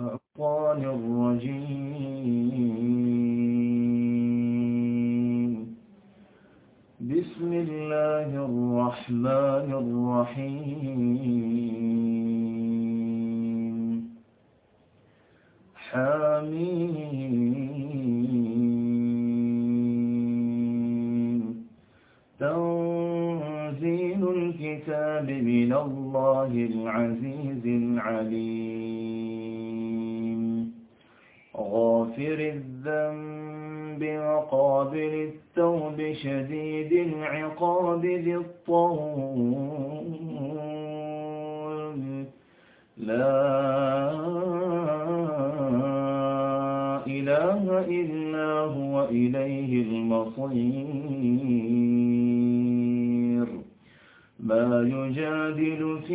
الشيطان الرجيم. بسم الله الرحمن الرحيم. حميم. تنزيل الكتاب من الله العزيز العليم. غافر الذنب وقابل التوب شديد العقاب ذي الطول. لا إله إلا هو إليه المصير. ما يجادل في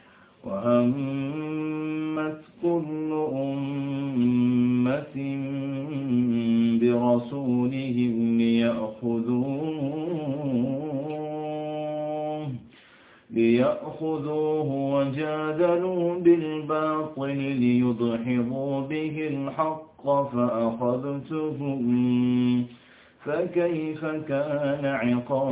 وهمت كل أمة برسولهم ليأخذوه ليأخذوه وجادلوا بالباطل ليضحضوا به الحق فأخذتهم فكيف كان عقاب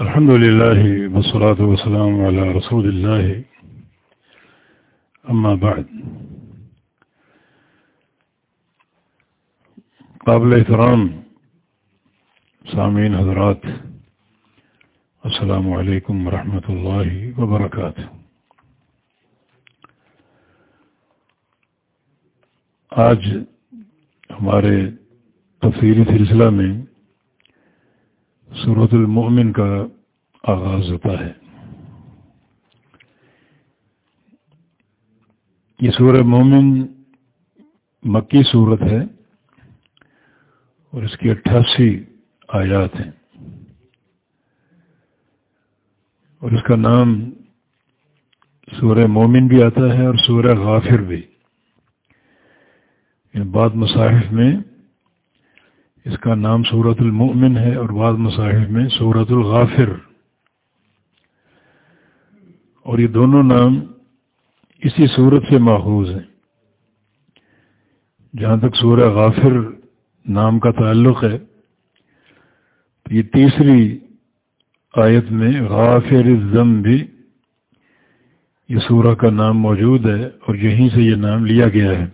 الحمد لله والصلاة والسلام على رسول الله. أما بعد. قابل احترام سامعین حضرات، السلام علیکم ورحمۃ اللہ وبرکاتہ. آج ہمارے تفصیلی سلسلہ میں صورت المؤمن کا آغاز ہوتا ہے۔ یہ سورہ مومن مکی صورت ہے اور اس کی اٹھاسی آیات ہیں۔ اور اس کا نام سورہ مومن بھی آتا ہے اور سورہ غافر بھی۔ ان بعض مصاحف میں اس کا نام سورت المؤمن ہے اور بعض مصاحف میں سورت الغافر۔ اور یہ دونوں نام اسی صورت سے ماخوذ ہیں۔ جہاں تک سورہ غافر نام کا تعلق ہے، تو یہ تیسری آیت میں غافر الزم بھی یہ سورہ کا نام موجود ہے اور یہیں سے یہ نام لیا گیا ہے۔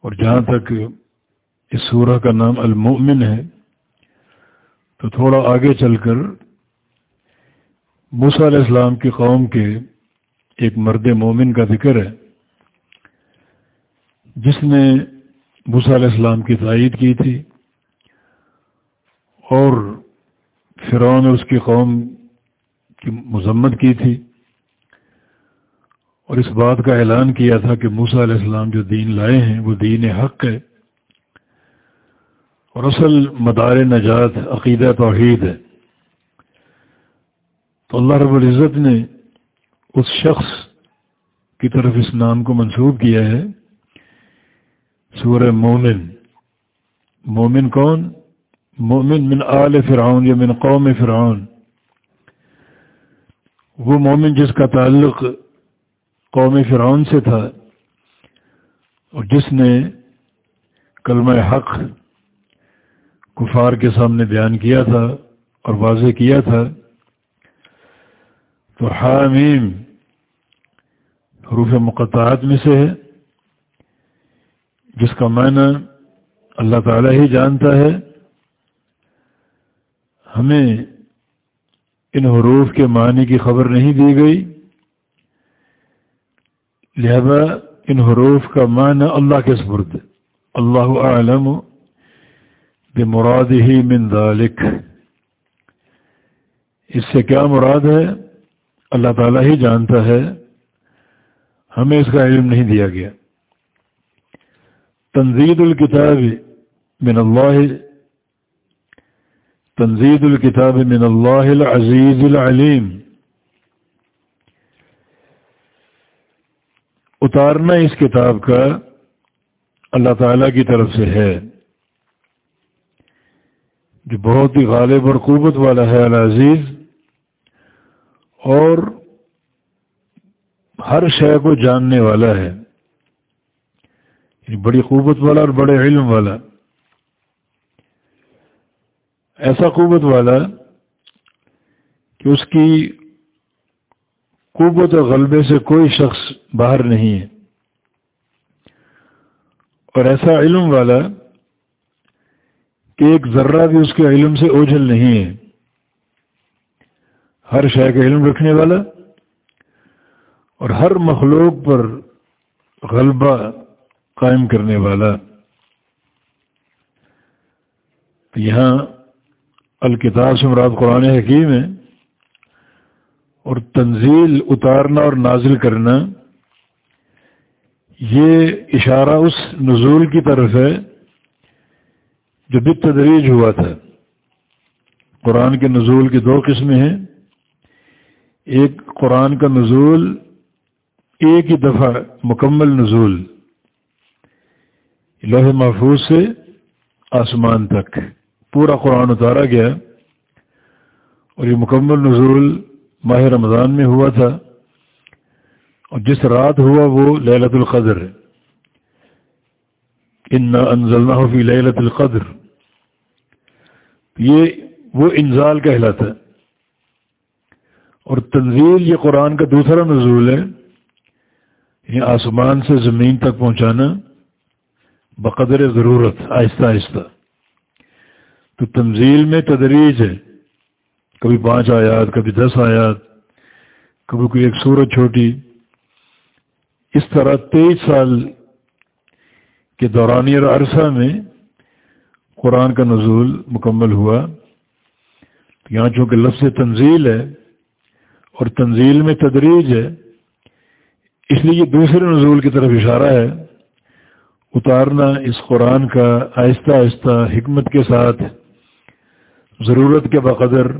اور جہاں تک اس سورہ کا نام المؤمن ہے، تو تھوڑا آگے چل کر موسیٰ علیہ السلام کی قوم کے ایک مرد مومن کا ذکر ہے، جس نے موسیٰ علیہ السلام کی تائید کی تھی اور فرعون اور اس کی قوم کی مذمت کی تھی اور اس بات کا اعلان کیا تھا کہ موسیٰ علیہ السلام جو دین لائے ہیں وہ دین حق ہے۔ اور اصل مدار نجات عقیدہ توحید ہے۔ تو اللہ رب العزت نے اس شخص کی طرف اس نام کو منسوب کیا ہے۔ سورہ مومن۔ مومن کون؟ مومن من آل فرعون یا من قوم فرعون۔ وہ مومن جس کا تعلق قوم فرعون سے تھا اور جس نے کلمہ حق کفار کے سامنے بیان کیا تھا اور واضح کیا تھا۔ تو حامیم حروف مقطعات میں سے ہے، جس کا معنی اللہ تعالی ہی جانتا ہے۔ ہمیں ان حروف کے معنی کی خبر نہیں دی گئی۔ لہذا ان حروف کا معنی اللہ کے سپرد اللہ عالم بمراد ہی من ذالک اس سے کیا مراد ہے؟ اللہ تعالیٰ ہی جانتا ہے۔ ہمیں اس کا علم نہیں دیا گیا۔ تنزید الکتاب من اللہ۔ تنزید الکتاب من اللہ العزیز العلیم۔ اتارنا اس کتاب کا اللہ تعالیٰ کی طرف سے ہے۔ جو بہت ہی غالب اور قوت والا ہے العزیز، اور ہر شے کو جاننے والا ہے یعنی بڑی قوت والا اور بڑے علم والا۔ ایسا قوت والا کہ اس کی قوت و غلبے سے کوئی شخص باہر نہیں ہے۔ اور ایسا علم والا کہ ایک ذرہ بھی اس کے علم سے اوجھل نہیں ہے۔ ہر شے کا علم رکھنے والا اور ہر مخلوق پر غلبہ قائم کرنے والا۔ یہاں الکتاب سے مراد قرآن حکیم ہے اور تنزیل اتارنا اور نازل کرنا، یہ اشارہ اس نزول کی طرف ہے جو بت تدریج ہوا تھا۔ قرآن کے نزول کی دو قسمیں ہیں۔ ایک قرآن کا نزول ایک ہی دفعہ مکمل نزول، لوح محفوظ سے آسمان تک۔ پورا قرآن اتارا گیا۔ اور یہ مکمل نزول ماہ رمضان میں ہوا تھا۔ اور جس رات ہوا وہ للت القدر۔ ان انزلنا فی للت القدر یہ وہ انزال کہلاتا ہے اور تنزیل یہ قرآن کا دوسرا نزول ہے یہ آسمان سے زمین تک پہنچانا بقدر ضرورت، آہستہ آہستہ۔ تو تنزیل میں تدریج ہے۔ کبھی پانچ آیات، کبھی دس آیات، کبھی کوئی ایک سورج چھوٹی۔ اس طرح تیئیس سال کے دورانی اور عرصہ میں قرآن کا نزول مکمل ہوا۔ یہاں چونکہ لفظ تنزیل ہے اور تنزیل میں تدریج ہے، اس لیے یہ دوسرے نزول کی طرف اشارہ ہے۔ اتارنا اس قرآن کا آہستہ آہستہ حکمت کے ساتھ، ضرورت کے بقدر،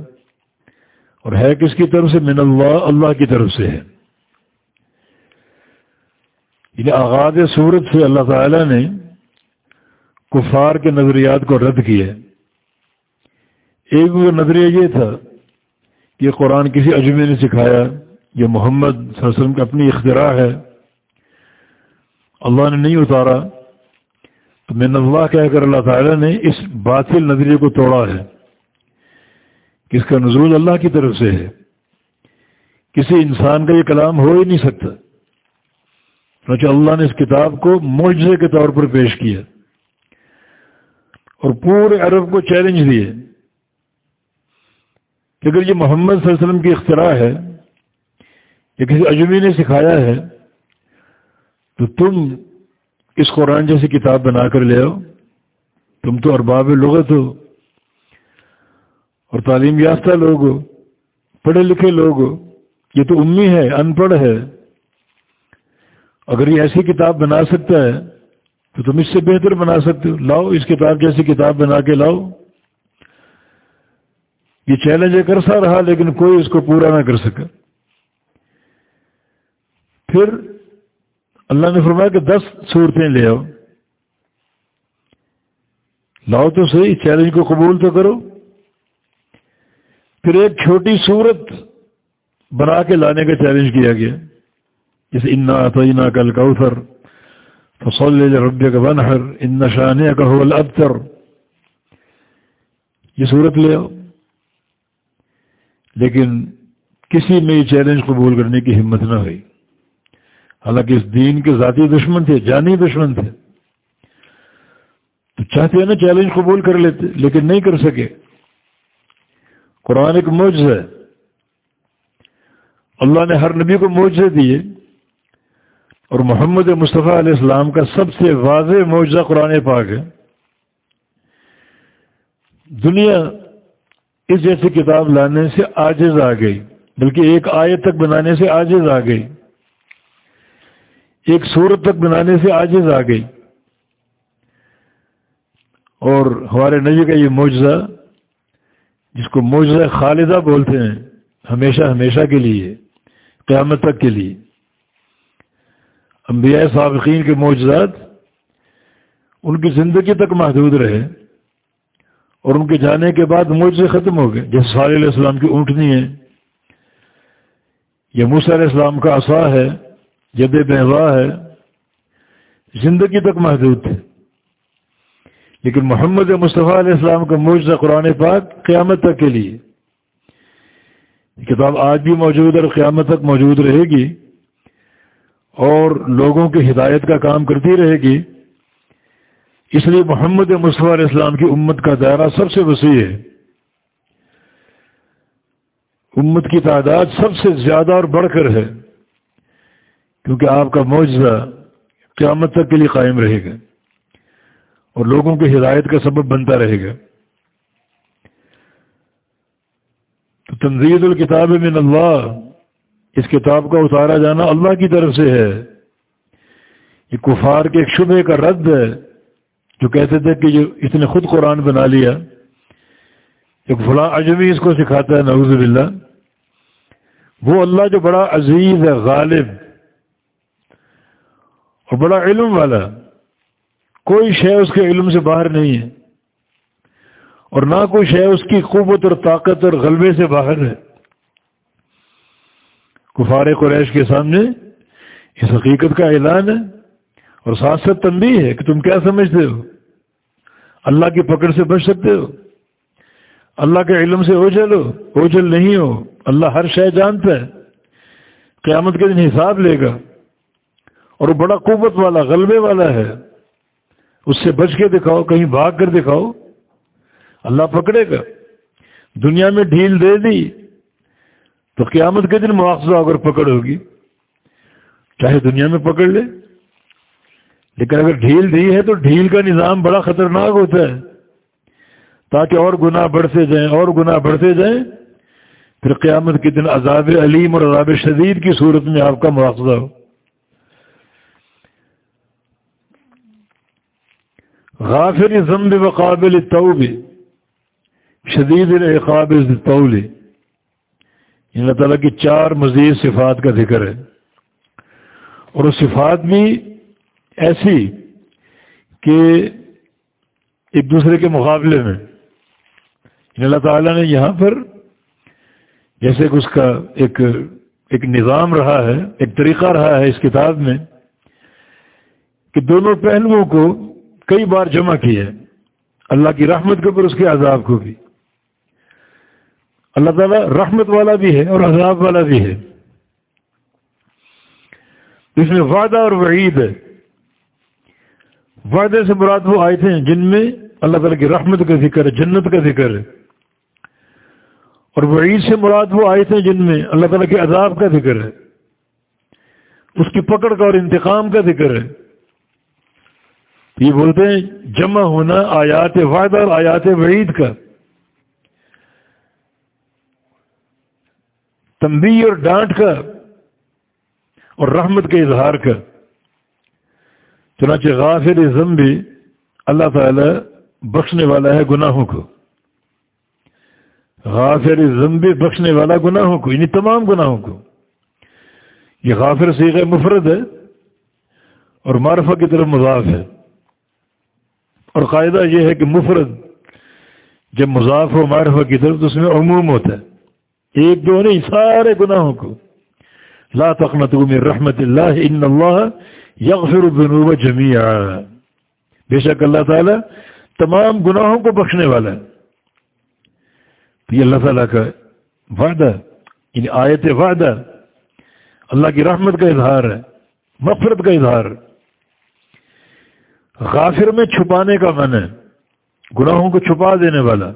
اور ہے کس کی طرف سے؟ من اللہ اللہ کی طرف سے ہے۔ یعنی آغاز صورت سے اللہ تعالی نے کفار کے نظریات کو رد کیا ایک وہ نظریہ یہ تھا کہ قرآن کسی اجمے نے سکھایا، یہ محمد صلی اللہ علیہ وسلم کی اپنی اختراع ہے۔ اللہ نے نہیں اتارا۔ تو من اللہ کہہ کر اللہ تعالیٰ نے اس باطل نظریے کو توڑا ہے۔ کہ اس کا نزول اللہ کی طرف سے ہے؟ کسی انسان کا یہ کلام ہو ہی نہیں سکتا۔ اللہ نے اس کتاب کو معجزے کے طور پر پیش کیا اور پورے عرب کو چیلنج دیے کہ اگر یہ محمد صلی اللہ علیہ وسلم کی اختراع ہے، یا کسی اجمی نے سکھایا ہے، تو تم اس قرآن جیسی کتاب بنا کر لے آؤ۔ تم تو ارباب لغت ہو، اور تعلیم یافتہ لوگ ہو، پڑھے لکھے لوگ ہو، یہ تو امی ہے، ان پڑھ ہے۔ اگر یہ ایسی کتاب بنا سکتا ہے، تو تم اس سے بہتر بنا سکتے ہو۔ لاؤ، اس کتاب جیسی کتاب بنا کے لاؤ۔ یہ چیلنج کر سا رہا، لیکن کوئی اس کو پورا نہ کر سکا۔ پھر اللہ نے فرمایا کہ دس صورتیں لے آؤ۔ لاؤ تو صحیح، چیلنج کو قبول تو کرو۔ پھر ایک چھوٹی صورت بنا کے لانے کا چیلنج کیا گیا۔ جیسے انا عطینہ کل کوثر فصل رب کا ان نشانے کا حول ابتر یہ صورت لے آؤ. لیکن کسی میں یہ چیلنج قبول کرنے کی ہمت نہ ہوئی. حالانکہ اس دین کے ذاتی دشمن تھے، جانی دشمن تھے. تو چاہتے ہیں نا چیلنج قبول کر لیتے، لیکن نہیں کر سکے. قرآن ایک موج ہے. اللہ نے ہر نبی کو معجزے دیے. اور محمد مصطفیٰ علیہ السلام کا سب سے واضح معجزہ قرآن پاک ہے۔ دنیا اس جیسی کتاب لانے سے آجز آ گئی، بلکہ ایک آیت تک بنانے سے آجز آ گئی۔ ایک صورت تک بنانے سے آجز آ گئی۔ اور ہمارے نبی کا یہ معجزہ، جس کو معجزہ خالدہ بولتے ہیں، ہمیشہ ہمیشہ کے لیے، قیامت تک کے لیے۔ انبیاء سابقین کے معجزات ان کی زندگی تک محدود رہے اور ان کے جانے کے بعد معجزے ختم ہو گئے۔ جیسے صلی علیہ السلام کی اونٹنی ہے، یا موسیٰ علیہ السلام کا عصا ہے، جد بہوا ہے، زندگی تک محدود تھے۔ لیکن محمد مصطفیٰ علیہ السلام کا معجزہ قرآن پاک قیامت تک کے لیے۔ یہ کتاب آج بھی موجود ہے اور قیامت تک موجود رہے گی۔ اور لوگوں کی ہدایت کا کام کرتی رہے گی۔ اس لیے محمد مصطفیٰ علیہ السلام کی امت کا دائرہ سب سے وسیع ہے۔ امت کی تعداد سب سے زیادہ اور بڑھ کر ہے۔ کیونکہ آپ کا معجزہ قیامت تک کے لیے قائم رہے گا۔ اور لوگوں کی ہدایت کا سبب بنتا رہے گا۔ تو تنظید الکتاب من اللہ اس کتاب کا اتارا جانا اللہ کی طرف سے ہے۔ یہ کفار کے ایک شبے کا رد ہے، جو کہتے تھے کہ اس نے خود قرآن بنا لیا۔ ایک فلاں اجمی اس کو سکھاتا ہے، نعوذ باللہ۔ وہ اللہ جو بڑا عزیز ہے، غالب۔ اور بڑا علم والا۔ کوئی شے اس کے علم سے باہر نہیں ہے۔ اور نہ کوئی شے اس کی قوت اور طاقت اور غلبے سے باہر ہے۔ کفار قریش کے سامنے اس حقیقت کا اعلان ہے اور ساتھ ساتھ تنبیہ ہے کہ تم کیا سمجھتے ہو؟ اللہ کی پکڑ سے بچ سکتے ہو؟ اللہ کے علم سے اوجل ہو؟ اوجل نہیں ہو؟ اللہ ہر شے جانتا ہے۔ قیامت کے دن حساب لے گا۔ اور وہ بڑا قوت والا، غلبے والا ہے۔ اس سے بچ کے دکھاؤ، کہیں بھاگ کر دکھاؤ۔ اللہ پکڑے گا۔ دنیا میں ڈھیل دے دی۔ تو قیامت کے دن مواخذہ اگر پکڑ ہوگی، چاہے دنیا میں پکڑ لے، لیکن اگر ڈھیل دی ہے تو ڈھیل کا نظام بڑا خطرناک ہوتا ہے۔ تاکہ اور گناہ بڑھتے جائیں، اور گناہ بڑھتے جائیں، پھر قیامت کے دن عذاب علیم اور عذاب شدید کی صورت میں آپ کا مواخذہ ہو۔ غافر ضمب و قابل شدید العقاب طول یعنی اللہ تعالیٰ کی چار مزید صفات کا ذکر ہے۔ اور وہ صفات بھی ایسی کہ ایک دوسرے کے مقابلے میں۔ یعنی اللہ تعالیٰ نے یہاں پر جیسے کہ اس کا ایک ایک نظام رہا ہے، ایک طریقہ رہا ہے اس کتاب میں کہ دونوں پہلوؤں کو کئی بار جمع کیا۔ ہے اللہ کی رحمت کے اوپر اس کے عذاب کو بھی۔ اللہ تعالیٰ رحمت والا بھی ہے اور عذاب والا بھی ہے۔ اس میں وعدہ اور وعید ہے۔ وعدے سے مراد وہ آئے تھے جن میں اللہ تعالیٰ کی رحمت کا ذکر ہے، جنت کا ذکر ہے۔ اور وعید سے مراد وہ آئے تھے جن میں اللہ تعالیٰ کے عذاب کا ذکر ہے۔ اس کی پکڑ کا اور انتقام کا ذکر ہے۔ یہ بولتے ہیں جمع ہونا آیات وعدہ اور آیات وعید کا۔ تمبی اور ڈانٹ کا اور رحمت کے اظہار کا چنانچہ غافر ضم بھی اللہ تعالی بخشنے والا ہے گناہوں کو۔ غافر ضم بھی بخشنے والا گناہوں کو یعنی تمام گناہوں کو۔ یہ غافر سیغ مفرد ہے اور معرفہ کی طرف مضاف ہے۔ اور قاعدہ یہ ہے کہ مفرد جب مضاف ہو معرفہ کی طرف تو اس میں عموم ہوتا ہے۔ ایک دو نہیں سارے گناہوں کو۔ لا تقنطوا من رحمت اللہ، ان اللہ یغفر الذنوب جميعا بے شک اللہ تعالی تمام گناہوں کو بخشنے والا ہے۔ تو یہ اللہ تعالیٰ کا وعدہ یعنی آیت وعدہ، اللہ کی رحمت کا اظہار ہے، مغفرت کا اظہار۔ غافر میں چھپانے کا من ہے، گناہوں کو چھپا دینے والا۔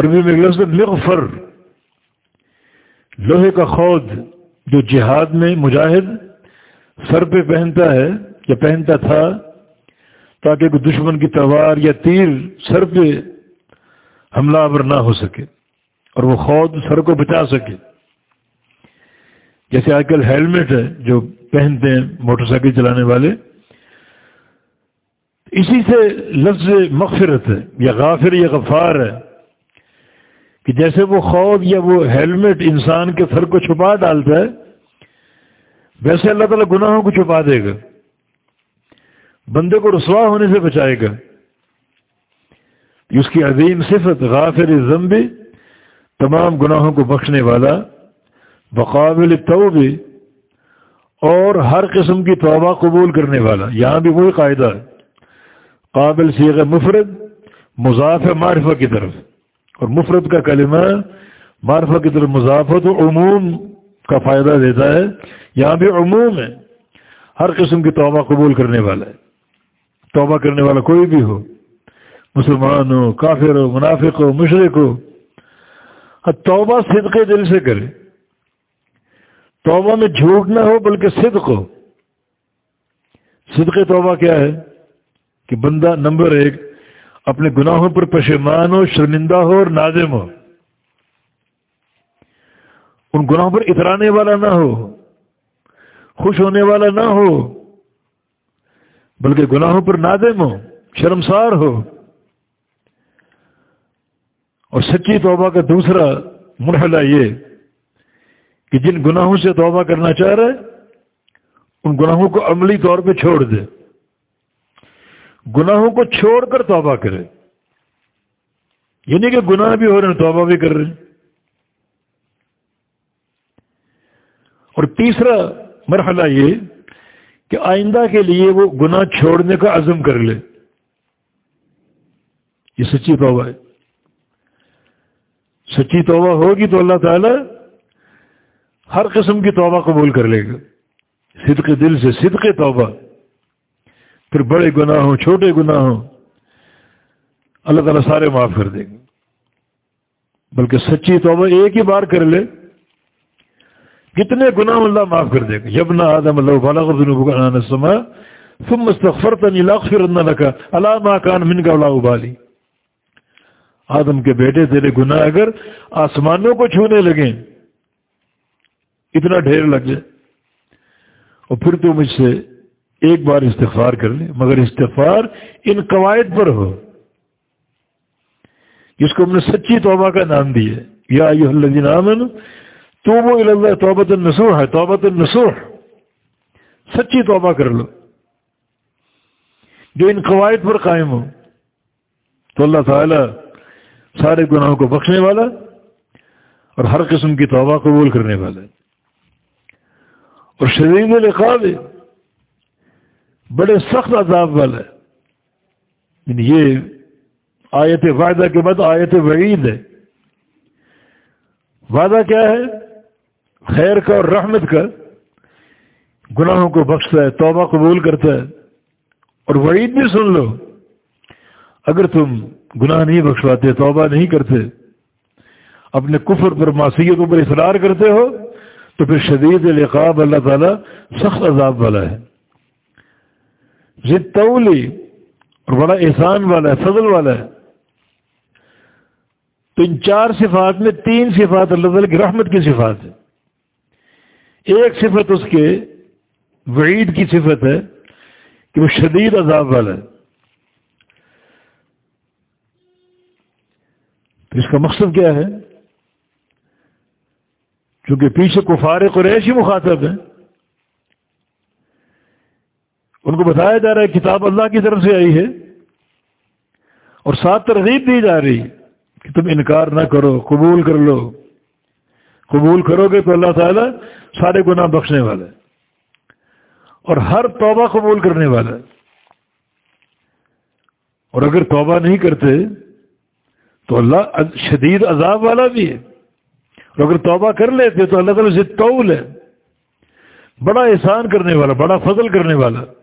عربی میں لفظ مغفر لوہے کا خود جو جہاد میں مجاہد سر پہ پہنتا ہے، یا پہنتا تھا، تاکہ کوئی دشمن کی تلوار یا تیر سر پہ حملہ آور نہ ہو سکے اور وہ خود سر کو بچا سکے۔ جیسے آج کل ہیلمٹ ہے، جو پہنتے ہیں موٹر سائیکل چلانے والے۔ اسی سے لفظ مغفرت ہے، یا غافر یا غفار ہے۔ کہ جیسے وہ خوف یا وہ ہیلمٹ انسان کے سر کو چھپا ڈالتا ہے، ویسے اللہ تعالیٰ گناہوں کو چھپا دے گا۔ بندے کو رسوا ہونے سے بچائے گا۔ اس کی عظیم صفت غافر ضمبی تمام گناہوں کو بخشنے والا بقابل توبہ اور ہر قسم کی توبہ قبول کرنے والا۔ یہاں بھی وہی قاعدہ ہے۔ قابل سیغ مفرد، مضاف معرفہ کی طرف۔ اور مفرد کا کلمہ معرفہ کی طرف مضافت و عموم کا فائدہ دیتا ہے۔ یہاں بھی عموم ہے۔ ہر قسم کی توبہ قبول کرنے والا ہے۔ توبہ کرنے والا کوئی بھی ہو۔ مسلمان ہو کافر ہو منافق ہو مشرق ہو توبہ صدق دل سے کرے۔ توبہ میں جھوٹ نہ ہو بلکہ صدق ہو۔ صدق توبہ کیا ہے؟ کہ بندہ نمبر ایک اپنے گناہوں پر پشیمان ہو، شرمندہ ہو اور نازم ہو۔ ان گناہوں پر اترانے والا نہ ہو، خوش ہونے والا نہ ہو، بلکہ گناہوں پر نادم ہو، شرمسار ہو۔ اور سچی توبہ کا دوسرا مرحلہ یہ کہ جن گناہوں سے توبہ کرنا چاہ رہے ان گناہوں کو عملی طور پہ چھوڑ دے۔ گناہوں کو چھوڑ کر توبہ کرے۔ یعنی کہ گناہ بھی ہو رہے ہیں، توبہ بھی کر رہے ہیں۔ اور تیسرا مرحلہ یہ کہ آئندہ کے لیے وہ گناہ چھوڑنے کا عزم کر لے۔ یہ سچی توبہ ہے۔ سچی توبہ ہوگی تو اللہ تعالی ہر قسم کی توبہ قبول کر لے گا۔ صدق دل سے صدق توبہ۔ پھر بڑے گناہ ہوں چھوٹے گناہ ہوں اللہ تعالیٰ سارے معاف کر دیں گے۔ بلکہ سچی توبہ ایک ہی بار کر لے، کتنے گناہ اللہ معاف کر دے گا۔ یبنا آدم اللہ سما تم مستفر تنیلاخر لکھا اللہ کان من کا اللہ ابالی۔ آدم کے بیٹے، تیرے گناہ اگر آسمانوں کو چھونے لگیں اتنا ڈھیر لگ جائے۔ اور پھر تو مجھ سے ایک بار استغفار کر لیں، مگر استغفار ان قواعد پر ہو۔ جس کو ہم نے سچی توبہ کا نام دیا یا الذین آمن تو وہ اللہ توبت النسوح ہے توبت النسوح سچی توبہ کر لو۔ جو ان قواعد پر قائم ہو۔ تو اللہ تعالی سارے گناہوں کو بخشنے والا اور ہر قسم کی توبہ قبول کرنے والا اور شریر القاب بڑے سخت عذاب والا ہے یعنی یہ آیت وعدہ کے بعد آیت وعید ہے۔ وعدہ کیا ہے؟ خیر کا اور رحمت کا۔ گناہوں کو بخشتا ہے، توبہ قبول کرتا ہے۔ اور وعید بھی سن لو۔ اگر تم گناہ نہیں بخشواتے، توبہ نہیں کرتے، اپنے کفر پر، معصیتوں پر اصرار کرتے ہو، تو پھر شدید القاب اللہ تعالیٰ سخت عذاب والا ہے۔ تولی اور بڑا احسان والا ہے فضل والا ہے۔ تو ان چار صفات میں تین صفات اللہ تعالیٰ کی رحمت کی صفات ہے ایک صفت اس کے وعید کی صفت ہے کہ وہ شدید عذاب والا ہے۔ تو اس کا مقصد کیا ہے؟ چونکہ پیچھے کفار قریش ہی مخاطب ہیں۔ ان کو بتایا جا رہا ہے کتاب اللہ کی طرف سے آئی ہے اور ساتھ ترغیب دی جا رہی کہ تم انکار نہ کرو، قبول کر لو۔ قبول کرو گے تو اللہ تعالیٰ سارے گناہ بخشنے والا ہے اور ہر توبہ قبول کرنے والا ہے اور اگر توبہ نہیں کرتے تو اللہ شدید عذاب والا بھی ہے۔ اور اگر توبہ کر لیتے تو اللہ تعالیٰ سے طول ہے۔ بڑا احسان کرنے والا، بڑا فضل کرنے والا۔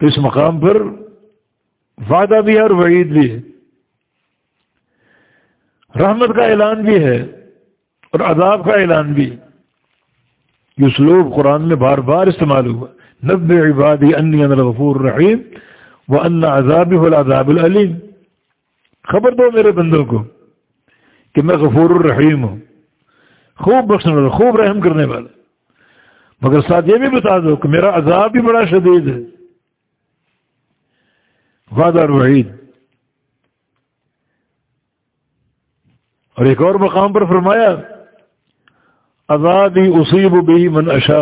تو اس مقام پر وعدہ بھی ہے اور وعید بھی ہے۔ رحمت کا اعلان بھی ہے اور عذاب کا اعلان بھی۔ یہ اسلوب قرآن میں بار بار استعمال ہوا۔ نب عبادی انی ان الغفور الرحیم وہ ان عذاب العذاب العلیم۔ خبر دو میرے بندوں کو کہ میں غفور الرحیم ہوں۔ خوب بخشنے والا، خوب رحم کرنے والا۔ مگر ساتھ یہ بھی بتا دو کہ میرا عذاب بھی بڑا شدید ہے۔ وعدہ وحید اور ایک اور مقام پر فرمایا، آزادی اصیب بھی من اشا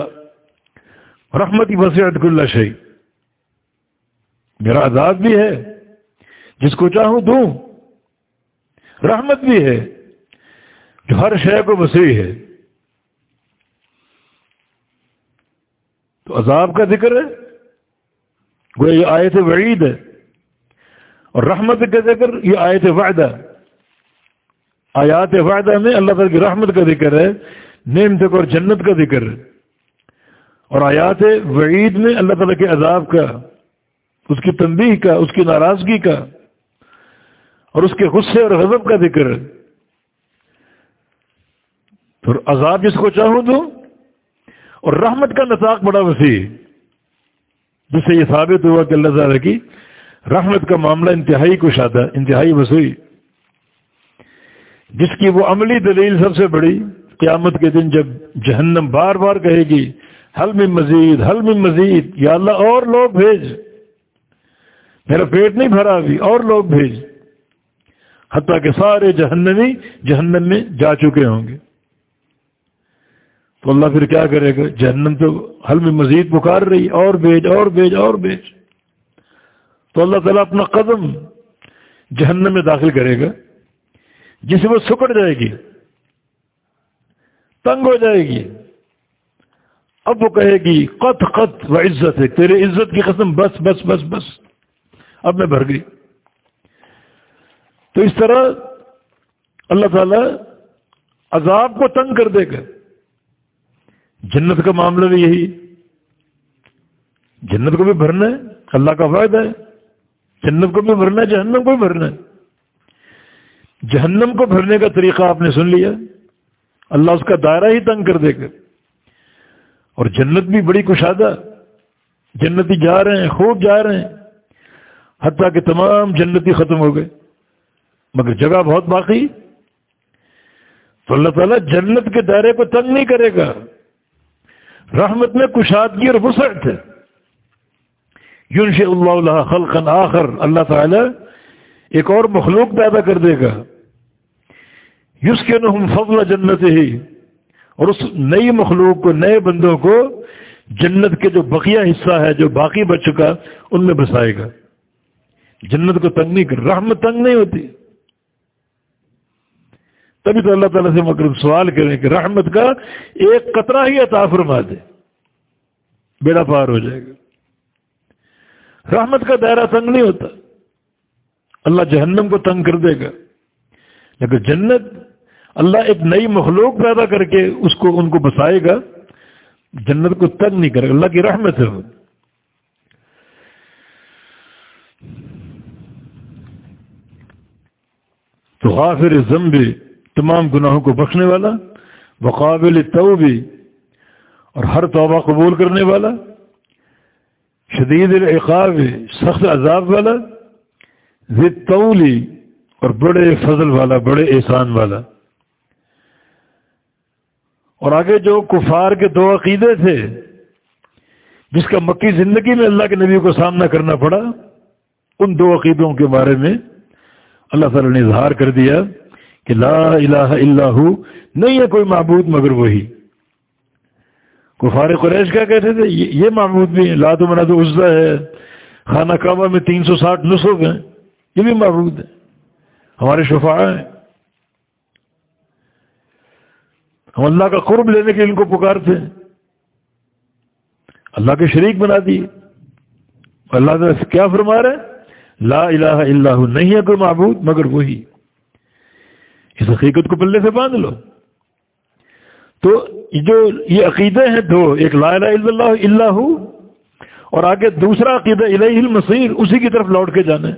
رحمتی وسیعت اللہ شہی میرا عذاب بھی ہے، جس کو چاہوں دوں. رحمت بھی ہے، جو ہر شے کو وسیع ہے. تو عذاب کا ذکر ہے، وہ یہ آیت وعید ہے. اور رحمت کا ذکر یہ آیت وعدہ آیات وعدہ میں اللہ تعالیٰ کی رحمت کا ذکر ہے نیم تک اور جنت کا ذکر ہے۔ اور آیات وعید میں اللہ تعالیٰ کے عذاب کا، اس کی تنبیہ کا، اس کی ناراضگی کا، اور اس کے غصے اور غضب کا ذکر ہے۔ پھر عذاب جس کو چاہوں تو، اور رحمت کا نطاق بڑا وسیع جس سے یہ ثابت ہوا کہ اللہ تعالیٰ کی رحمت کا معاملہ انتہائی کشادہ، انتہائی وسیع۔ جس کی وہ عملی دلیل سب سے بڑی، قیامت کے دن جب جہنم بار بار کہے گی، حل میں مزید، حل میں مزید، یا اللہ اور لوگ بھیج۔ میرا پیٹ نہیں بھرا ابھی، اور لوگ بھیج۔ حتیٰ کہ سارے جہنمی جہنم میں جا چکے ہوں گے۔ تو اللہ پھر کیا کرے گا؟ جہنم تو حل میں مزید پکار رہی، اور بیچ اور بیچ اور بیچ تو اللہ تعالیٰ اپنا قدم جہنم میں داخل کرے گا جسے وہ سکڑ جائے گی، تنگ ہو جائے گی۔ اب وہ کہے گی، قط قط و عزت ہے تیرے عزت کی قسم، بس بس بس بس۔ اب میں بھر گئی۔ تو اس طرح اللہ تعالی عذاب کو تنگ کر دے گا۔ جنت کا معاملہ بھی یہی۔ جنت کو بھی بھرنا ہے، اللہ کا فائدہ ہے۔ جنت کو بھی بھرنا ہے، جہنم کو بھی بھرنا ہے۔ جہنم کو بھرنے کا طریقہ آپ نے سن لیا۔ اللہ اس کا دائرہ ہی تنگ کر دے گا۔ اور جنت بھی بڑی کشادہ۔ جنتی جا رہے ہیں، خوب جا رہے ہیں۔ حتیٰ کہ تمام جنتی ختم ہو گئے۔ مگر جگہ بہت باقی۔ تو اللہ تعالیٰ جنت کے دائرے کو تنگ نہیں کرے گا۔ رحمت میں کشادگی اور وسعت ہے۔ یونش اللہ خلقن آخر. اللہ تعالیٰ ایک اور مخلوق پیدا کر دے گا. یوس کے نحم فضل جنت ہی اور اس نئی مخلوق کو، نئے بندوں کو جنت کے جو بقیہ حصہ ہے، جو باقی بچ چکا، ان میں بسائے گا. جنت کو تنگ نہیں کر رحمت تنگ نہیں ہوتی. تبھی تو اللہ تعالیٰ سے مکرم سوال کریں کہ رحمت کا ایک قطرہ ہی عطا فرما دے. بیڑا پار ہو جائے گا. رحمت کا دائرہ تنگ نہیں ہوتا۔ اللہ جہنم کو تنگ کر دے گا۔ لیکن جنت اللہ ایک نئی مخلوق پیدا کر کے اس کو ان کو بسائے گا۔ جنت کو تنگ نہیں کرے گا۔ اللہ کی رحمت ہے وہ۔ تو غافر ضمبی تمام گناہوں کو بخشنے والا بقابل توبی اور ہر توبہ قبول کرنے والا شدید العقاب، سخت عذاب والا تولی اور بڑے فضل والا، بڑے احسان والا۔ اور آگے جو کفار کے دو عقیدے تھے، جس کا مکی زندگی میں اللہ کے نبی کو سامنا کرنا پڑا، ان دو عقیدوں کے بارے میں اللہ تعالی نے اظہار کر دیا کہ لا الہ الا ہو، نہیں ہے کوئی معبود مگر وہی۔ کفار قریش کیا کہتے تھے؟ یہ معبود بھی لا تو منا تو عزا ہے۔ خانہ کعبہ میں تین سو ساٹھ نسخ ہیں۔ یہ بھی معبود ہے ہمارے شفا ہیں۔ ہم اللہ کا قرب لینے کے ان کو پکارتے ہیں۔ اللہ کے شریک بنا دیے۔ اللہ تعالیٰ کیا فرما رہے لا الہ الا اللہ۔ نہیں ہے کوئی معبود، مگر وہی۔ اس حقیقت کو پلے سے باندھ لو۔ تو جو یہ عقیدے ہیں دو، ایک لا الہ الا اللہ اللہ اور آگے دوسرا عقیدہ الہ المصیر، اسی کی طرف لوٹ کے جانا ہے۔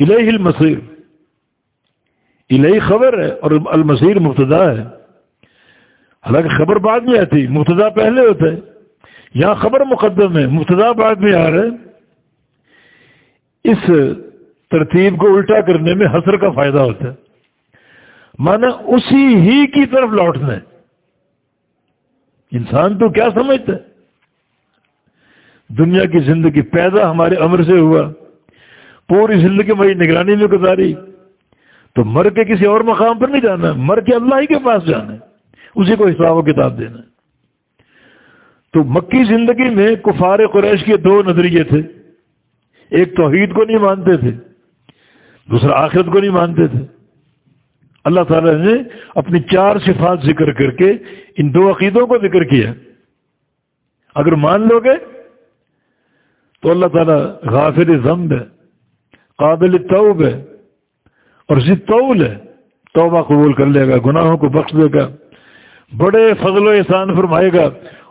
الہ المصیر الہی خبر ہے اور المصیر مبتدا ہے۔ حالانکہ خبر بعد میں آتی، مبتدا پہلے ہوتا ہے۔ یہاں خبر مقدم ہے، مبتدا بعد میں آ رہا ہے۔ اس ترتیب کو الٹا کرنے میں حسر کا فائدہ ہوتا ہے۔ مانا اسی ہی کی طرف لوٹنا ہے۔ انسان تو کیا سمجھتا ہے؟ دنیا کی زندگی پیدا ہمارے امر سے ہوا، پوری زندگی ہماری نگرانی میں گزاری۔ تو مر کے کسی اور مقام پر نہیں جانا، مر کے اللہ ہی کے پاس جانا ہے۔ اسی کو حساب و کتاب دینا ہے۔ تو مکی زندگی میں کفار قریش کے دو نظریے تھے۔ ایک توحید کو نہیں مانتے تھے، دوسرا آخرت کو نہیں مانتے تھے۔ اللہ تعالی نے اپنی چار صفات ذکر کر کے ان دو عقیدوں کو ذکر کیا۔ اگر مان لو گے تو اللہ تعالیٰ غافر ضمب ہے، قابل توب ہے، اور ضد طول ہے۔ توبہ قبول کر لے گا، گناہوں کو بخش دے گا، بڑے فضل و احسان فرمائے گا۔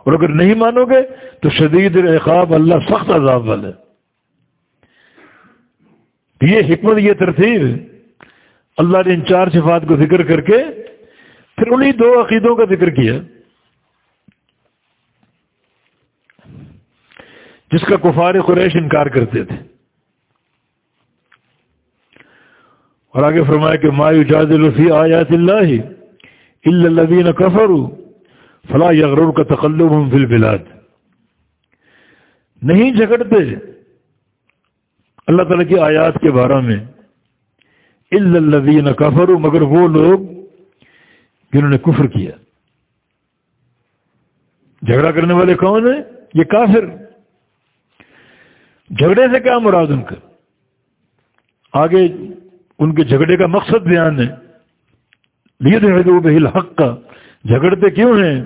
اور اگر نہیں مانو گے تو شدید عقاب اللہ سخت عذاب والے یہ حکمت، یہ ترتیب اللہ نے ان چار صفات کو ذکر کر کے پھر انہیں دو عقیدوں کا ذکر کیا جس کا کفار قریش انکار کرتے تھے۔ اور آگے فرمایا کہ مایو جاد الفی آیات اللہ الدین کفر فلاں یغرور کا تقلب ہوں فل بلاد نہیں جھگڑتے اللہ تعالیٰ کی آیات کے بارے میں الدین کفر مگر وہ لوگ جنہوں نے کفر کیا۔ جھگڑا کرنے والے کون ہیں؟ یہ کافر۔ جھگڑے سے کیا مراد ان کا؟ آگے ان کے جھگڑے کا مقصد بیان ہے۔ بہل حق کا جھگڑتے کیوں ہیں؟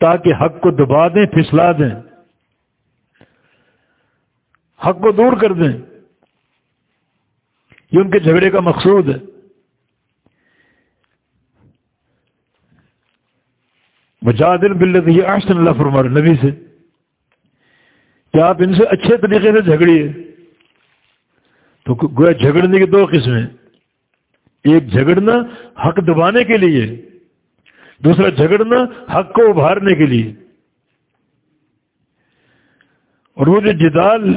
تاکہ حق کو دبا دیں، پھسلا دیں۔ حق کو دور کر دیں۔ یہ ان کے جھگڑے کا مقصود ہے۔ مجادل بلت یہ آشن اللہ فرمار نبی سے۔ کہ آپ ان سے اچھے طریقے سے جھگڑیے۔ تو گویا جھگڑنے کی دو قسمیں ایک جھگڑنا حق دبانے کے لیے، دوسرا جھگڑنا حق کو ابھارنے کے لیے۔ اور وہ جو جدال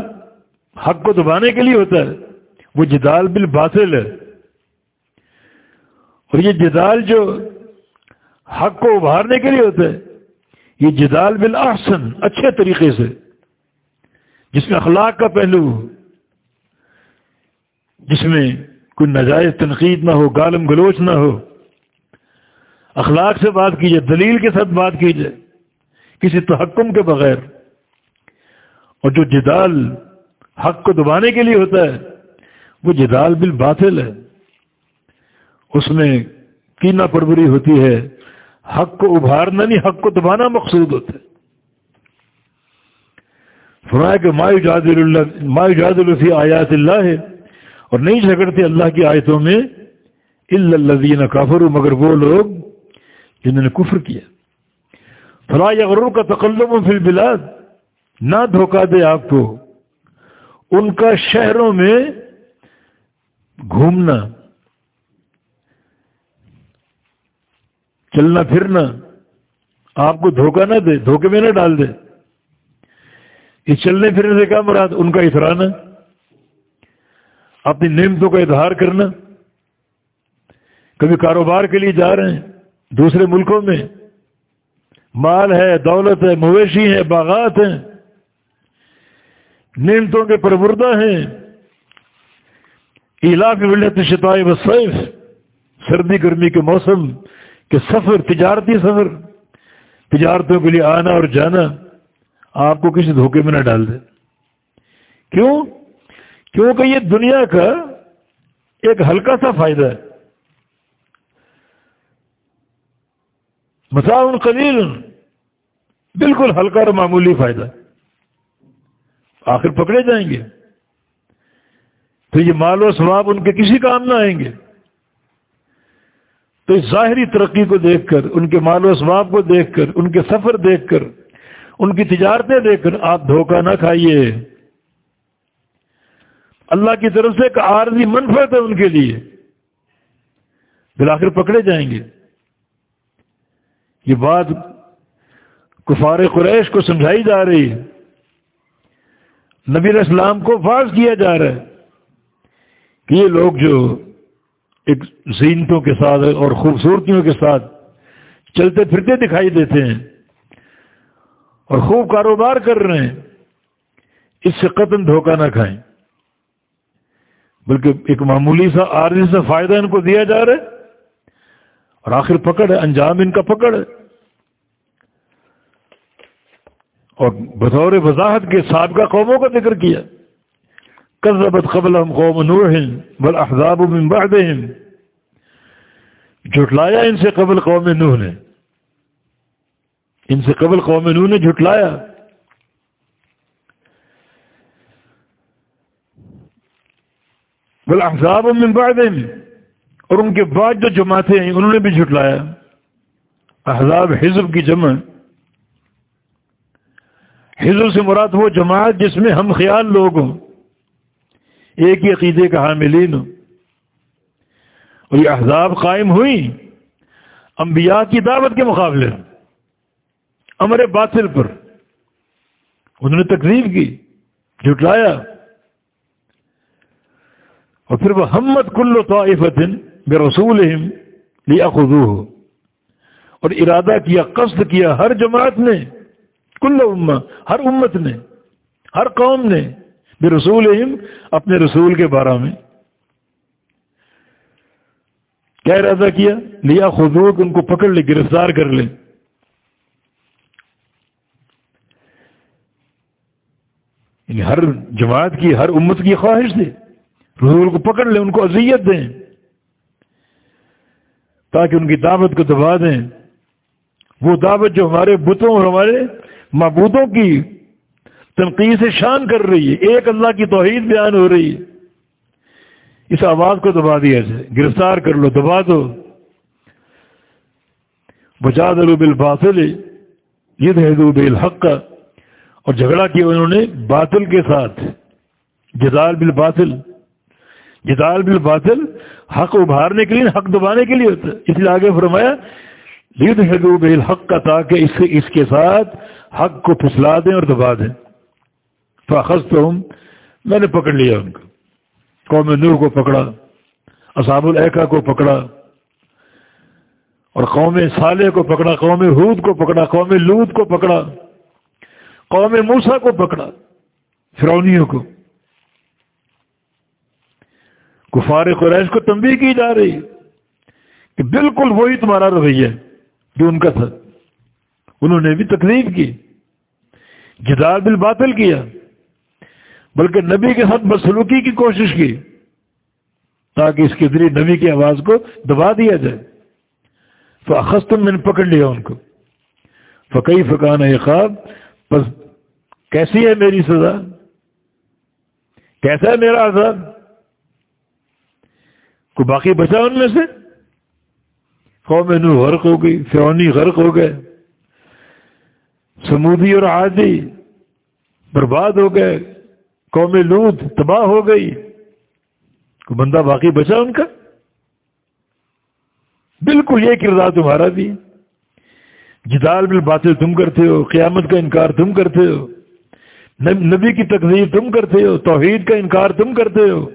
حق کو دبانے کے لیے ہوتا ہے وہ جدال بالباطل ہے۔ اور یہ جدال جو حق کو ابھارنے کے لیے ہوتا ہے، یہ جدال بالاحسن، اچھے طریقے سے، جس میں اخلاق کا پہلو جس میں کوئی نجائز تنقید نہ ہو گالم گلوچ نہ ہو۔ اخلاق سے بات کیجیے دلیل کے ساتھ بات کیجیے کسی تحکم کے بغیر۔ اور جو جدال حق کو دبانے کے لیے ہوتا ہے وہ جدال بل باطل ہے۔ اس میں کینا پربری ہوتی ہے۔ حق کو ابھارنا نہیں، حق کو دبانا مقصود ہوتا ہے۔ فرمایا کہ مایو جاد اللہ مایو آیات اللہ ہے۔ اور نہیں جھگڑتے اللہ کی آیتوں میں الدین کافر مگر وہ لوگ جنہوں نے کفر کیا۔ فلاح غرور کا تقلب فی البلاد، نہ دھوکہ دے آپ کو۔ ان کا شہروں میں گھومنا، چلنا، پھرنا، آپ کو دھوکہ نہ دے، دھوکے میں نہ ڈال دے۔ یہ چلنے، پھرنے سے کیا مراد؟ ان کا اترانا اپنی نعمتوں کا اظہار کرنا۔ کبھی کاروبار کے لیے جا رہے ہیں، دوسرے ملکوں میں۔ مال ہے، دولت ہے، مویشی ہے باغات ہیں۔ نعمتوں کے پروردہ ہیں۔ علاقے ولت شتائی و سردی گرمی کے موسم کے سفر، تجارتی سفر، تجارتوں کے لیے آنا اور جانا آپ کو کسی دھوکے میں نہ ڈال دے۔ کیوں؟ کیونکہ یہ دنیا کا ایک ہلکا سا فائدہ ہے۔ مساون قلیل، بالکل ہلکا اور معمولی فائدہ۔ آخر پکڑے جائیں گے۔ تو یہ مال و ثواب ان کے کسی کام نہ آئیں گے۔ تو اس ظاہری ترقی کو دیکھ کر، ان کے مال و ثواب کو دیکھ کر، ان کے سفر دیکھ کر، ان کی تجارتیں دیکھ کر آپ دھوکہ نہ کھائیے۔ اللہ کی طرف سے ایک عارضی منفرد ہے ان کے لیے۔ بالآخر پکڑے جائیں گے۔ یہ بات کفار قریش کو سمجھائی جا رہی ہے۔ نبی اسلام کو فاض کیا جا رہا ہے۔ کہ یہ لوگ جو ایک زینتوں کے ساتھ اور خوبصورتیوں کے ساتھ چلتے پھرتے دکھائی دیتے ہیں اور خوب کاروبار کر رہے ہیں، اس سے قتل دھوکہ نہ کھائیں۔ بلکہ ایک معمولی سا عارضی سے فائدہ ان کو دیا جا رہا ہے۔ اور آخر پکڑ ہے، انجام ان کا پکڑ ہے۔ اور بطور وضاحت کے سابقہ قوموں کا ذکر کیا۔ قبل قوم نوح بل احزاب من بعدهم. جھٹلایا ان سے قبل قوم نوح نے. ان سے قبل قوم نوح نے جھٹلایا. بل احزاب من بعدهم. اور ان کے بعد جو جماعتیں ہیں انہوں نے بھی جھٹلایا. احزاب حزب کی جمع. حضر سے مراد وہ جماعت جس میں ہم خیال لوگ ہوں. ایک ہی عقیدے کا حاملین۔ اور یہ احزاب قائم ہوئی۔ انبیاء کی دعوت کے مقابلے۔ امر باطل پر۔ انہوں نے تقریب کی، جھٹلایا۔ اور پھر وہ ہمت کل طائفت بے رسول لیا خزو اور ارادہ کیا، قصد کیا، ہر جماعت نے، کل اما ہر امت نے، ہر قوم نے۔ بے رسول اپنے رسول کے بارے میں۔ کیا ارادہ کیا؟ لیا خزوق ان کو پکڑ لے گرفتار کر لے یعنی ہر جماعت کی، ہر امت کی خواہش تھی۔ رسول کو پکڑ لیں، ان کو اذیت دیں۔ تاکہ ان کی دعوت کو دبا دیں۔ وہ دعوت جو ہمارے بتوں اور ہمارے معبودوں کی تنقید سے شان کر رہی ہے، ایک اللہ کی توحید بیان ہو رہی ہے۔ اس آواز کو دبا دیا جائے، گرفتار کر لو، دبا دو۔ بچا دلو بل یہ دہدو بل حق کا اور جھگڑا کیا انہوں نے باطل کے ساتھ۔ جدال بل باطل جدال بل باطل حق ابھارنے کے لیے، حق دبانے کے لیے ہوتا ہے۔ اس لیے آگے فرمایا لید حدوب الحق کا تاکہ اس اس کے ساتھ حق کو پھسلا دیں اور دبا دیں۔ فاخذ تو ہوں میں نے پکڑ لیا ان کو۔ قوم نور کو پکڑا اصحاب الحقہ کو پکڑا، اور قوم صالح کو پکڑا، قوم حود کو پکڑا، قوم لود کو پکڑا، قوم موسا کو پکڑا فرونیوں کو۔ کفار قریش کو تنبیہ کی جا رہی کہ بالکل وہی تمہارا رویہ ہے، جو ان کا تھا۔ انہوں نے بھی تکلیف کی، جدال بل باطل کیا۔ بلکہ نبی کے ساتھ بدسلوکی کی کوشش کی تاکہ اس کے ذریعے نبی کی آواز کو دبا دیا جائے۔ تو اخستم میں نے پکڑ لیا ان کو۔ فقی فقان خواب بس کیسی ہے میری سزا؟ کیسا ہے میرا آزاد کو باقی بچا ان میں سے؟ قوم نو غرق ہو گئی فرونی غرق ہو گئے۔ سمودی اور عادی برباد ہو گئے۔ قوم لوت تباہ ہو گئی۔ کوئی بندہ باقی بچا ان کا؟ بالکل یہ کردار تمہارا بھی جدال بل باتیں تم کرتے ہو، قیامت کا انکار تم کرتے ہو۔ نبی کی تقریب تم کرتے ہو، توحید کا انکار تم کرتے ہو۔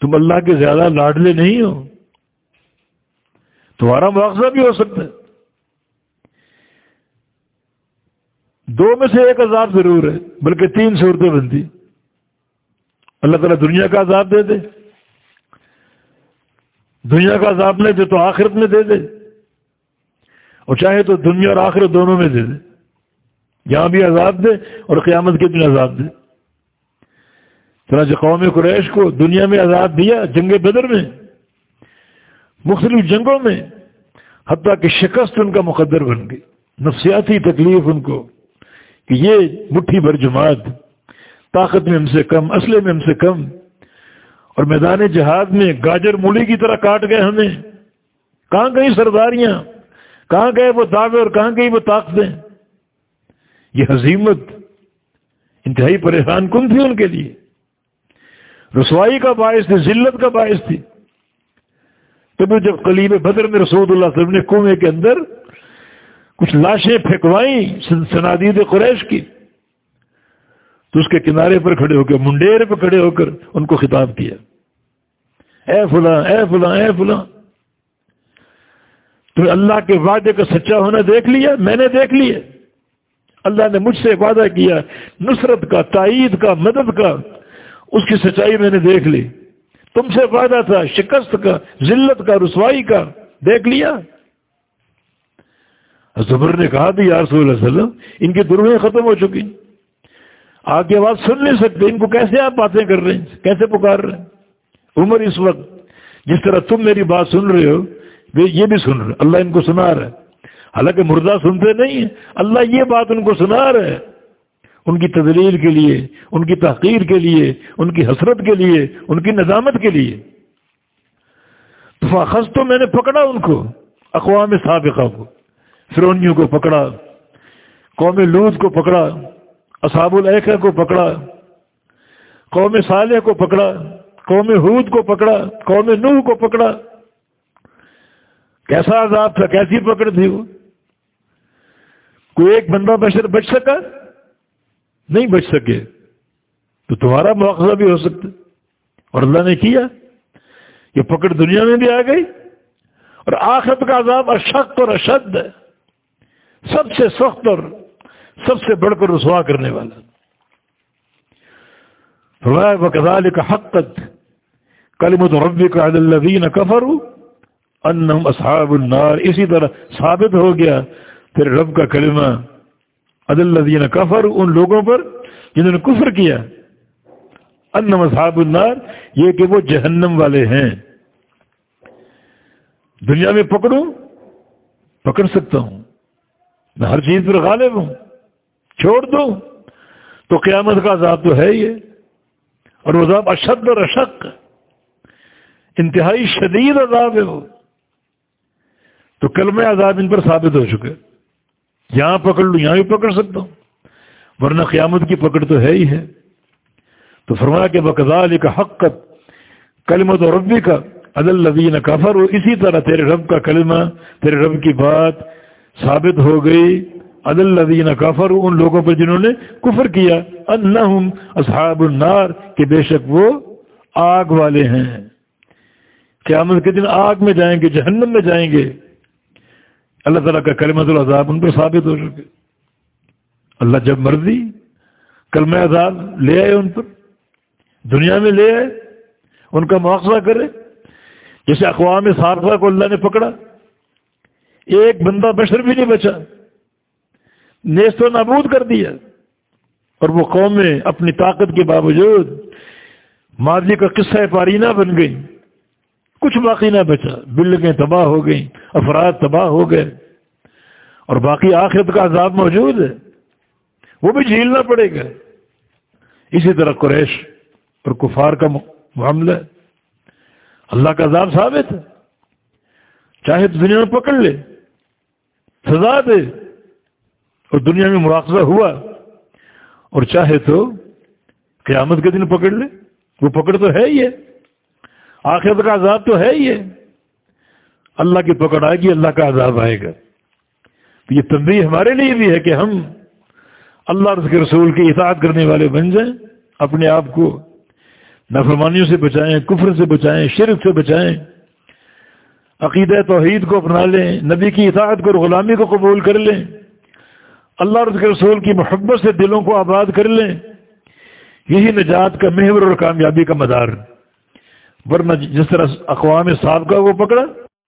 تم اللہ کے زیادہ لاڈلے نہیں ہو۔ تمہارا مواخذہ بھی ہو سکتا ہے۔ دو میں سے ایک عذاب ضرور ہے، بلکہ تین صورتیں بنتی۔ اللہ تعالیٰ دنیا کا عذاب دے دے۔ دنیا کا عذاب نہیں دے تو آخرت میں دے دے۔ اور چاہے تو دنیا اور آخرت دونوں میں دے دے۔ یہاں بھی عذاب دے اور قیامت کے دن عذاب دے۔ چنانچہ قوم قریش کو دنیا میں آزاد دیا جنگ بدر میں، مختلف جنگوں میں، حتیٰ کہ شکست ان کا مقدر بن گئی، نفسیاتی تکلیف ان کو۔ کہ یہ مٹھی بھر جماعت طاقت میں ہم سے کم، اسلحے میں ہم سے کم، اور میدان جہاد میں گاجر مولی کی طرح کاٹ گئے ہمیں۔ کہاں گئی سرداریاں؟ کہاں گئے وہ دعوے اور کہاں گئی وہ طاقتیں یہ حضیمت انتہائی پریشان کن تھی ان کے لیے۔ رسوائی کا باعث تھی، ذلت کا باعث تھی۔ تب جب قلیب بدر میں رسول اللہ صلی اللہ علیہ وسلم نے کنویں کے اندر کچھ لاشیں پھینکوائیں سنادید قریش کی تو اس کے کنارے پر کھڑے ہو کر منڈیر پہ کھڑے ہو کر ان کو خطاب کیا۔ اے فلاں اے فلاں اے فلاں۔ تو اللہ کے وعدے کا سچا ہونا دیکھ لیا، میں نے دیکھ لیا۔ اللہ نے مجھ سے وعدہ کیا، نصرت کا، تائید کا، مدد کا، اس کی سچائی میں نے دیکھ لی۔ تم سے وعدہ تھا، شکست کا، ذلت کا، رسوائی کا، دیکھ لیا۔ زبر نے کہا تھا، یا رسول اللہ علیہ وسلم، ان کی دروہیں ختم ہو چکی۔ آپ کی آواز سن نہیں سکتے، ان کو کیسے آپ باتیں کر رہے ہیں؟ کیسے پکار رہے ہیں؟ عمر اس وقت، جس طرح تم میری بات سن رہے ہو یہ بھی سن رہے اللہ ان کو سنا رہا ہے۔ حالانکہ مردہ سنتے نہیں ہیں۔ اللہ یہ بات ان کو سنا رہا ہے۔ ان کی تدلیل کے لیے، ان کی تحقیر کے لیے، ان کی حسرت کے لیے، ان کی نظامت کے لیے۔ تو فاخذ تو میں نے پکڑا ان کو، اقوام سابقہ کو۔ فرونیوں کو پکڑا، قوم لوت کو پکڑا، اصحاب الحقہ کو پکڑا، قوم صالح کو پکڑا، قوم حود کو پکڑا، قوم نوح کو پکڑا۔ کیسا عذاب تھا، کیسی پکڑ تھی وہ؟ کوئی ایک بندہ بشر بچ سکا؟ نہیں بچ سکے۔ تو تمہارا مواخذہ بھی ہو سکتا۔ اور اللہ نے کیا؟ یہ پکڑ دنیا میں بھی آ گئی۔ اور آخرت کا عذاب اشخت اور اشد ہے۔ سب سے سخت اور سب سے بڑھ کر رسوا کرنے والا۔ فرمایا کا حقت کلمت ربی کا عدل کفر انم اصحاب النار۔ اسی طرح ثابت ہو گیا، پھر رب کا کلمہ عدل کفر ان لوگوں پر جنہوں نے کفر کیا انم اصحاب النار۔ یہ کہ وہ جہنم والے ہیں۔ دنیا میں پکڑوں، پکڑ سکتا ہوں۔ میں ہر چیز پر غالب ہوں، چھوڑ دوں تو قیامت کا عذاب تو ہے یہ اور وہ عذاب اشد اور اشق انتہائی شدید عذاب ہے وہ۔ تو کلمہ عذاب ان پر ثابت ہو چکے یہاں پکڑ لوں، یہاں بھی پکڑ سکتا ہوں۔ ورنہ قیامت کی پکڑ تو ہے ہی ہے۔ تو فرمایا کہ بکزال کا حقت کلمت اور ربی کا عدل الدین کافر اسی طرح تیرے رب کا کلمہ، تیرے رب کی بات ثابت ہو گئی عدل الدین کافر ان لوگوں پر جنہوں نے کفر کیا انہم اصحاب النار، کہ بے شک وہ آگ والے ہیں۔ قیامت کے دن آگ میں جائیں گے، جہنم میں جائیں گے۔ اللہ تعالیٰ کا کلمت العذاب ان پر ثابت ہو چکے۔ اللہ جب مرضی کلم عذاب لے آئے ان پر، دنیا میں لے آئے، ان کا مواخذہ کرے۔ جیسے اقوام صارفہ کو اللہ نے پکڑا ایک بندہ بشر بھی نہیں بچا۔ نیست و نابود کر دیا۔ اور وہ قومیں اپنی طاقت کے باوجود ماضی کا قصہ پارینہ بن گئی کچھ باقی نہ بچا۔ بلڈنگیں تباہ ہو گئیں۔ افراد تباہ ہو گئے۔ اور باقی آخرت کا عذاب موجود ہے۔ وہ بھی جھیلنا پڑے گا۔ اسی طرح قریش اور کفار کا معاملہ۔ اللہ کا عذاب ثابت ہے۔ چاہے تو دنیا میں پکڑ لے۔ سزا دے اور دنیا میں مراقبہ ہوا اور چاہے تو قیامت کے دن پکڑ لے، وہ پکڑ تو ہے ہی ہے۔ آخرت کا عذاب تو ہے ہی ہے۔ اللہ کی پکڑ آئے گی، اللہ کا عذاب آئے گا۔ تو یہ تنبیہ ہمارے لیے بھی ہے کہ ہم اللہ رس کے رسول کی اطاعت کرنے والے بن جائیں، اپنے آپ کو نفرمانیوں سے بچائیں، کفر سے بچائیں، شرک سے بچائیں۔ عقیدہ توحید کو اپنا لیں، نبی کی اطاعت کو غلامی کو قبول کر لیں۔ اللہ رض کے رسول کی محبت سے دلوں کو آباد کر لیں۔ یہی نجات کا محور اور کامیابی کا مدار۔ ورنہ جس طرح اقوام صاحب کا وہ پکڑا